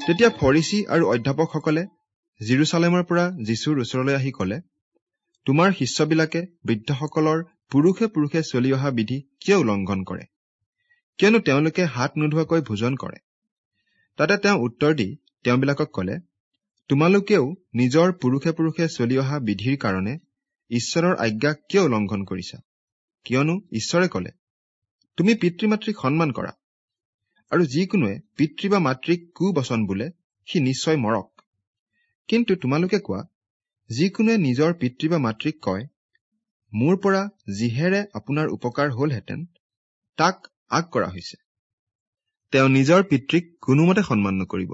তেতিয়া ফৰিচী আৰু অধ্যাপকসকলে জিৰচালেমৰ পৰা যীশুৰ ওচৰলৈ আহি কলে তোমাৰ শিষ্যবিলাকে বৃদ্ধসকলৰ পুৰুষে পুৰুষে চলি অহা বিধি কিয় উলংঘন কৰে? কিয়নো তেওঁলোকে হাত নোধোৱাকৈ ভোজন কৰে? তাতে তেওঁ উত্তৰ দি তেওঁবিলাকক কলে তোমালোকেও নিজৰ পুৰুষে পুৰুষে চলি অহা বিধিৰ কাৰণে ঈশ্বৰৰ আজ্ঞা কিয় উলংঘন কৰিছা? কিয়নো ঈশ্বৰে কলে তুমি পিতৃ মাতৃক সন্মান কৰা আৰু যিকোনোৱে পিতৃ বা মাতৃক কুবচন বোলে সি নিশ্চয় মৰক। কিন্তু তোমালোকে কোৱা যিকোনোৱে নিজৰ পিতৃ বা মাতৃক কয় মোৰ পৰা যিহেৰে আপোনাৰ উপকাৰ হলহেঁতেন তাক আগ কৰা হৈছে। তেওঁ নিজৰ পিতৃক কোনোমতে সন্মান নকৰিব।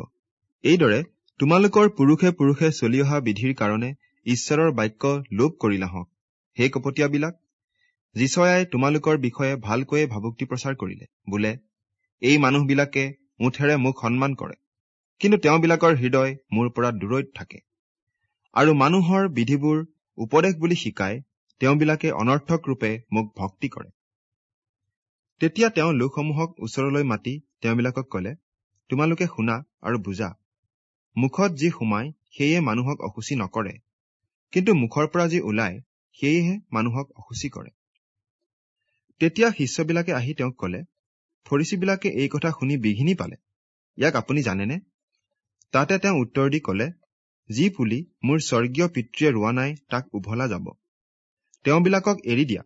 এইদৰে তোমালোকৰ পুৰুষে পুৰুষে চলি অহা বিধিৰ কাৰণে ঈশ্বৰৰ বাক্য লোপ কৰিলাহক সেই কপটীয়াবিলাক জীচয়াই তোমালোকৰ বিষয়ে ভালকৈয়ে ভাবুক্তি প্ৰচাৰ কৰিলে। বোলে এই মানুহবিলাকে মুঠেৰে মোক সন্মান কৰে। কিন্তু তেওঁবিলাকৰ হৃদয় মোৰ পৰা দূৰৈত থাকে। আৰু মানুহৰ বিধিবোৰ উপদেশ বুলি শিকাই তেওঁবিলাকে অনৰ্থক ৰূপে মোক ভক্তি কৰে। তেতিয়া তেওঁ লোকসমূহক ওচৰলৈ মাতি তেওঁবিলাকক কলে তোমালোকে শুনা আৰু বুজা। মুখত যি সোমাই সেয়ে মানুহক অসুচী নকৰে। কিন্তু মুখৰ পৰা যি ওলায় সেয়েহে মানুহক অসুচী কৰে। তেতিয়া শিষ্যবিলাকে আহি তেওঁক কলে ফৰিচীবিলাকে এই কথা শুনি বিঘিনি পালে। ইয়াক আপুনি জানেনে? তাতে তেওঁ উত্তৰ দি কলে যি পুলি মোৰ স্বৰ্গীয় পিতৃয়ে ৰোৱা নাই তাক উভলা যাব। তেওঁবিলাকক এৰি দিয়া।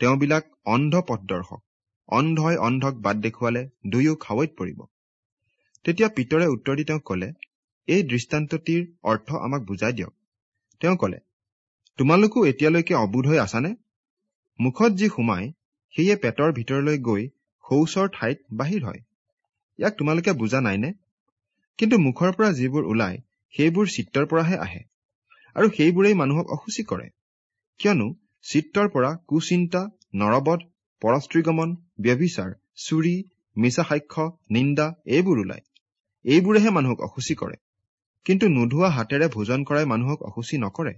তেওঁবিলাক অন্ধ পথদৰ্শক অন্ধই অন্ধক বাট দেখুৱালে দুয়ো খাৱৈত পৰিব। তেতিয়া পিতৰে উত্তৰ দি তেওঁক কলে এই দৃষ্টান্তটিৰ অৰ্থ আমাক বুজাই দিয়ক। তেওঁ কলে তোমালোকো এতিয়ালৈকে অবোধ হৈ আছানে? মুখত যি সোমাই সেয়ে পেটৰ ভিতৰলৈ গৈ শৌচৰ ঠাইত বাহিৰ হয়। ইয়াক তোমালোকে বুজা নাইনে? কিন্তু মুখৰ পৰা যিবোৰ ওলায় সেইবোৰ চিত্ৰৰ পৰাহে আহে। আৰু সেইবোৰেই মানুহক অসুচী কৰে। কিয়নো চিত্ৰৰ পৰা কুচিন্তা নৰবধ পৰস্ত্ৰীগমন ব্যভিচাৰ চুৰি মিছা সাক্ষ্য নিন্দা এইবোৰ ওলায়। এইবোৰেহে মানুহক অসুচী কৰে। কিন্তু নোধোৱা হাতেৰে ভোজন কৰাই মানুহক অসুচী নকৰে।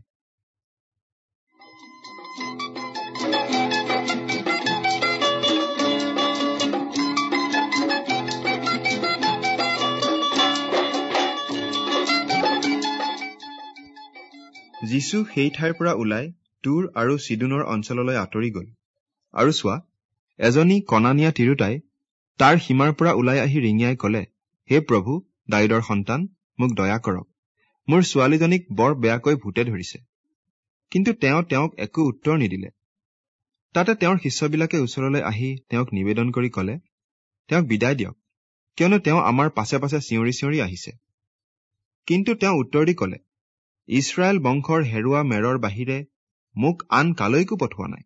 যীশু সেই ঠাইৰ পৰা ওলাই তুৰ আৰু চিডুনৰ অঞ্চললৈ আঁতৰি গল। আৰু চোৱা এজনী কণানীয়া তিৰোতাই তাৰ সীমাৰ পৰা ওলাই আহি ৰিঙিয়াই কলে হে প্ৰভু দাইদৰ সন্তান মোক দয়া কৰক। মোৰ ছোৱালীজনীক বৰ বেয়াকৈ ভূতে ধৰিছে। কিন্তু তেওঁ তেওঁক একো উত্তৰ নিদিলে। তাতে তেওঁৰ শিষ্যবিলাকে ওচৰলৈ আহি তেওঁক নিবেদন কৰি কলে তেওঁক বিদায় দিয়ক কিয়নো তেওঁ আমাৰ পাছে পাছে চিঞৰি চিঞৰি আহিছে। কিন্তু তেওঁ উত্তৰ দি কলে ইছৰাইল বংশৰ হেৰুৱা মেৰৰ বাহিৰে মোক আন কালৈকো পঠোৱা নাই।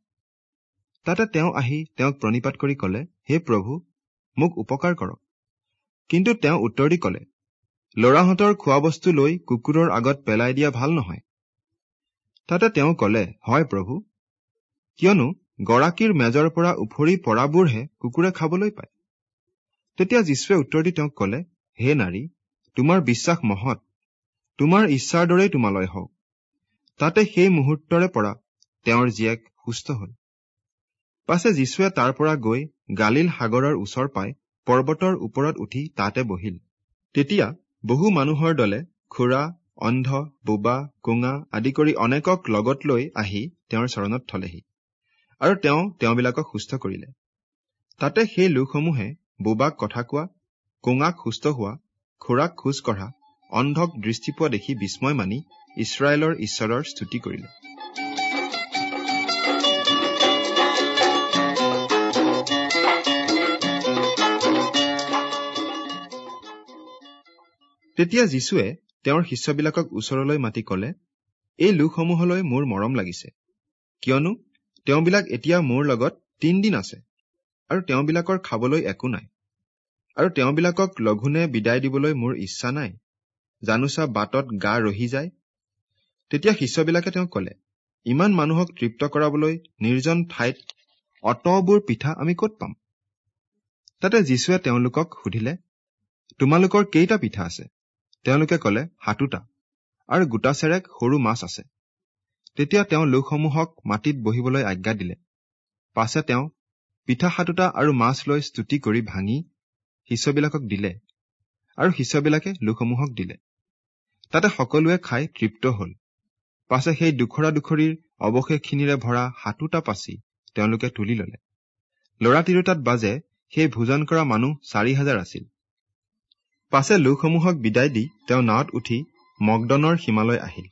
তাতে তেওঁ আহি তেওঁক প্ৰণিপাত কৰি কলে হে প্ৰভু মোক উপকাৰ কৰক। কিন্তু তেওঁ উত্তৰ দি কলে লৰাহঁতৰ খোৱা বস্তু লৈ কুকুৰৰ আগত পেলাই দিয়া ভাল নহয়। তাতে তেওঁ কলে হয় প্ৰভু কিয়নো গৰাকীৰ মেজৰ পৰা উফৰি পৰাবোৰহে কুকুৰে খাবলৈ পায়। তেতিয়া যীশুৱে উত্তৰ দি তেওঁক কলে হে নাৰী তোমাৰ বিশ্বাস মহৎ। তোমাৰ ইচ্ছাৰ দৰেই তোমালৈ হওক। তাতে সেই মুহূৰ্তৰে পৰা তেওঁৰ জীয়েক সুস্থ হল। পাছে যীশুৱে তাৰ পৰা গৈ গালিল সাগৰৰ ওচৰ পাই পৰ্বতৰ ওপৰত উঠি তাতে বহিল। তেতিয়া বহু মানুহৰ দলে খুৰা অন্ধ বোবা কোঙা আদি কৰি অনেকক লগত লৈ আহি তেওঁৰ চৰণত থলেহি আৰু তেওঁ তেওঁবিলাকক সুস্থ কৰিলে। তাতে সেই লোকসমূহে বোবাক কথা কোৱা কোঙাক সুস্থ হোৱা খুৰাক খোজ কঢ়া অন্ধক দৃষ্টি পোৱা দেখি বিস্ময় মানি ইছৰাইলৰ ঈশ্বৰৰ স্তুতি কৰিলে। তেতিয়া যীশুৱে তেওঁৰ শিষ্যবিলাকক ওচৰলৈ মাতি কলে এই লোকসমূহলৈ মোৰ মৰম লাগিছে। কিয়নো তেওঁবিলাক এতিয়া মোৰ লগত তিনদিন আছে আৰু তেওঁবিলাকৰ খাবলৈ একো নাই। আৰু তেওঁবিলাকক লঘোণে বিদায় দিবলৈ মোৰ ইচ্ছা নাই। জানোচা বাটত গা ৰহি যায়? তেতিয়া শিষ্যবিলাকে তেওঁক কলে ইমান মানুহক তৃপ্ত কৰাবলৈ নিৰ্জন ঠাইত অতবোৰ পিঠা আমি কত পাম? তাতে যীশুৱে তেওঁলোকক সুধিলে তোমালোকৰ কেইটা পিঠা আছে? তেওঁলোকে কলে সাতোটা আৰু গোটা চেৰেক সৰু মাছ আছে। তেতিয়া তেওঁ লোকসমূহক মাটিত বহিবলৈ আজ্ঞা দিলে। পাছে তেওঁ পিঠা সাতোটা আৰু মাছ লৈ স্তুতি কৰি ভাঙি শিষ্যবিলাকক দিলে আৰু শিষ্যবিলাকে লোকসমূহক দিলে। তাতে সকলোৱে খাই তৃপ্ত হল। পাছে সেই দুখৰা দুখৰীৰ অৱশেষখিনিৰে ভৰা সাতোটা পাচি তেওঁলোকে তুলি ললে। লৰা তিৰোতাত বাজে সেই ভোজন কৰা মানুহ চাৰি হাজাৰ আছিল। পাছে লোকসমূহক বিদায় দি তেওঁ নাৱত উঠি মগদনৰ সীমালৈ আহিল।